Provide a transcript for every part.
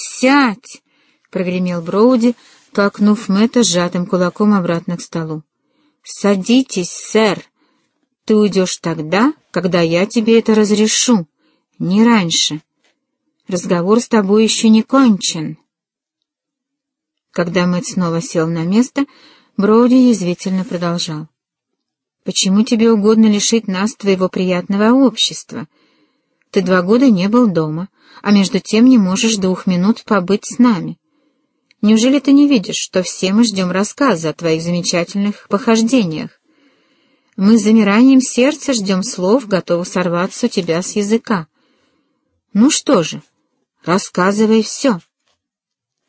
«Сядь!» — прогремел Броуди, толкнув Мэтта сжатым кулаком обратно к столу. «Садитесь, сэр. Ты уйдешь тогда, когда я тебе это разрешу, не раньше. Разговор с тобой еще не кончен». Когда Мэтт снова сел на место, Броуди язвительно продолжал. «Почему тебе угодно лишить нас твоего приятного общества? Ты два года не был дома, а между тем не можешь двух минут побыть с нами. Неужели ты не видишь, что все мы ждем рассказа о твоих замечательных похождениях? Мы с замиранием сердца ждем слов, готовых сорваться у тебя с языка. Ну что же, рассказывай все».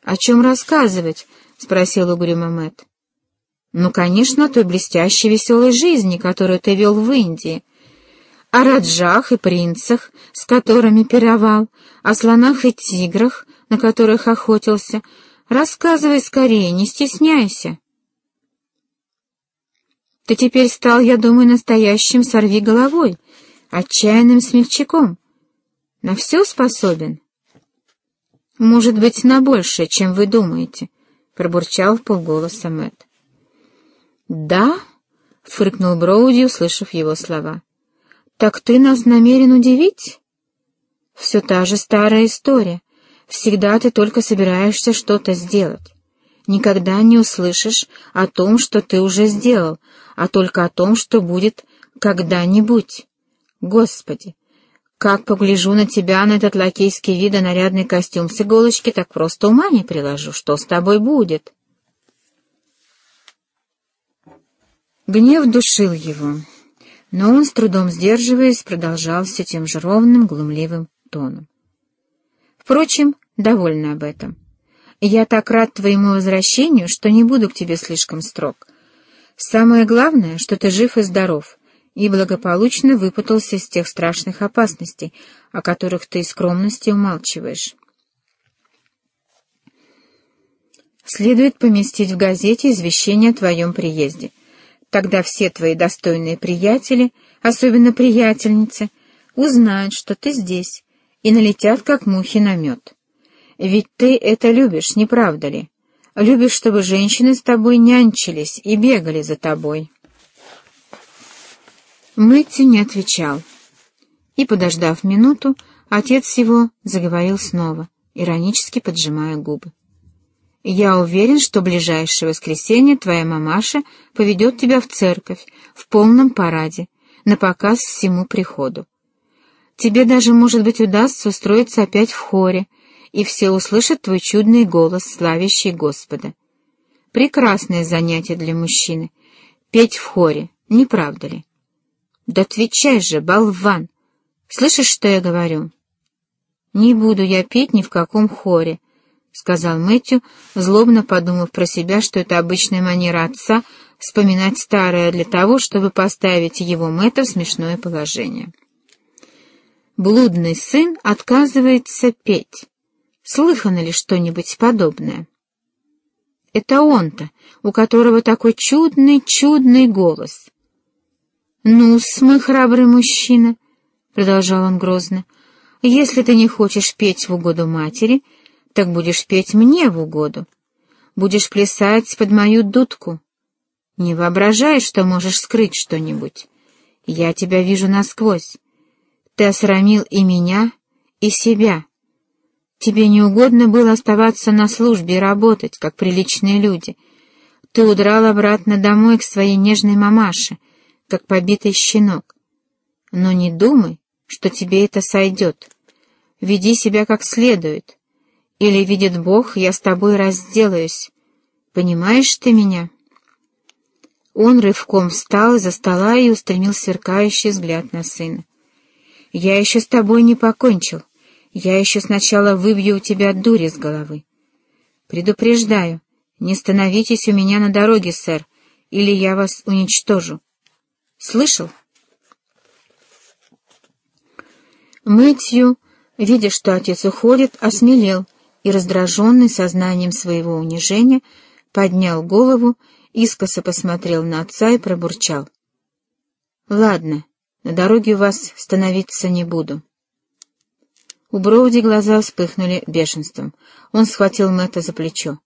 «О чем рассказывать?» — спросил угрюмо Мэтт. «Ну, конечно, о той блестящей веселой жизни, которую ты вел в Индии, о раджах и принцах, с которыми пировал, о слонах и тиграх, на которых охотился. Рассказывай скорее, не стесняйся». «Ты теперь стал, я думаю, настоящим сорви головой, отчаянным смягчаком. На все способен?» «Может быть, на большее, чем вы думаете», — пробурчал в полголоса Мэтт. «Да?» — фыркнул Броуди, услышав его слова. «Так ты нас намерен удивить?» «Все та же старая история. Всегда ты только собираешься что-то сделать. Никогда не услышишь о том, что ты уже сделал, а только о том, что будет когда-нибудь. Господи, как погляжу на тебя, на этот лакейский вид и нарядный костюм с иголочки, так просто ума не приложу, что с тобой будет. Гнев душил его, но он, с трудом сдерживаясь, продолжал все тем же ровным, глумливым тоном. Впрочем, довольна об этом. Я так рад твоему возвращению, что не буду к тебе слишком строг. Самое главное, что ты жив и здоров, и благополучно выпутался из тех страшных опасностей, о которых ты из скромности умалчиваешь. Следует поместить в газете извещение о твоем приезде. Тогда все твои достойные приятели, особенно приятельницы, узнают, что ты здесь, и налетят, как мухи на мед. Ведь ты это любишь, не правда ли? Любишь, чтобы женщины с тобой нянчились и бегали за тобой». Мэтью не отвечал. И, подождав минуту, отец его заговорил снова, иронически поджимая губы. «Я уверен, что ближайшее воскресенье твоя мамаша поведет тебя в церковь в полном параде, на показ всему приходу. Тебе даже, может быть, удастся устроиться опять в хоре, и все услышат твой чудный голос, славящий Господа. Прекрасное занятие для мужчины — петь в хоре, не правда ли?» «Да отвечай же, болван! Слышишь, что я говорю?» «Не буду я петь ни в каком хоре», — сказал Мэтью, злобно подумав про себя, что это обычная манера отца вспоминать старое для того, чтобы поставить его Мэтта в смешное положение. «Блудный сын отказывается петь. Слыхано ли что-нибудь подобное?» «Это он-то, у которого такой чудный-чудный голос». «Ну-с, мой храбрый мужчина», — продолжал он грозно, — «если ты не хочешь петь в угоду матери, так будешь петь мне в угоду. Будешь плясать под мою дудку. Не воображай, что можешь скрыть что-нибудь. Я тебя вижу насквозь. Ты осрамил и меня, и себя. Тебе не угодно было оставаться на службе и работать, как приличные люди. Ты удрал обратно домой к своей нежной мамаше — как побитый щенок. Но не думай, что тебе это сойдет. Веди себя как следует. Или, видит Бог, я с тобой разделаюсь. Понимаешь ты меня?» Он рывком встал из-за стола и устремил сверкающий взгляд на сына. «Я еще с тобой не покончил. Я еще сначала выбью у тебя дури с головы. Предупреждаю, не становитесь у меня на дороге, сэр, или я вас уничтожу. Слышал?» Мэтью, видя, что отец уходит, осмелел и, раздраженный сознанием своего унижения, поднял голову, искоса посмотрел на отца и пробурчал. «Ладно, на дороге у вас становиться не буду». У Броуди глаза вспыхнули бешенством. Он схватил Мэтта за плечо.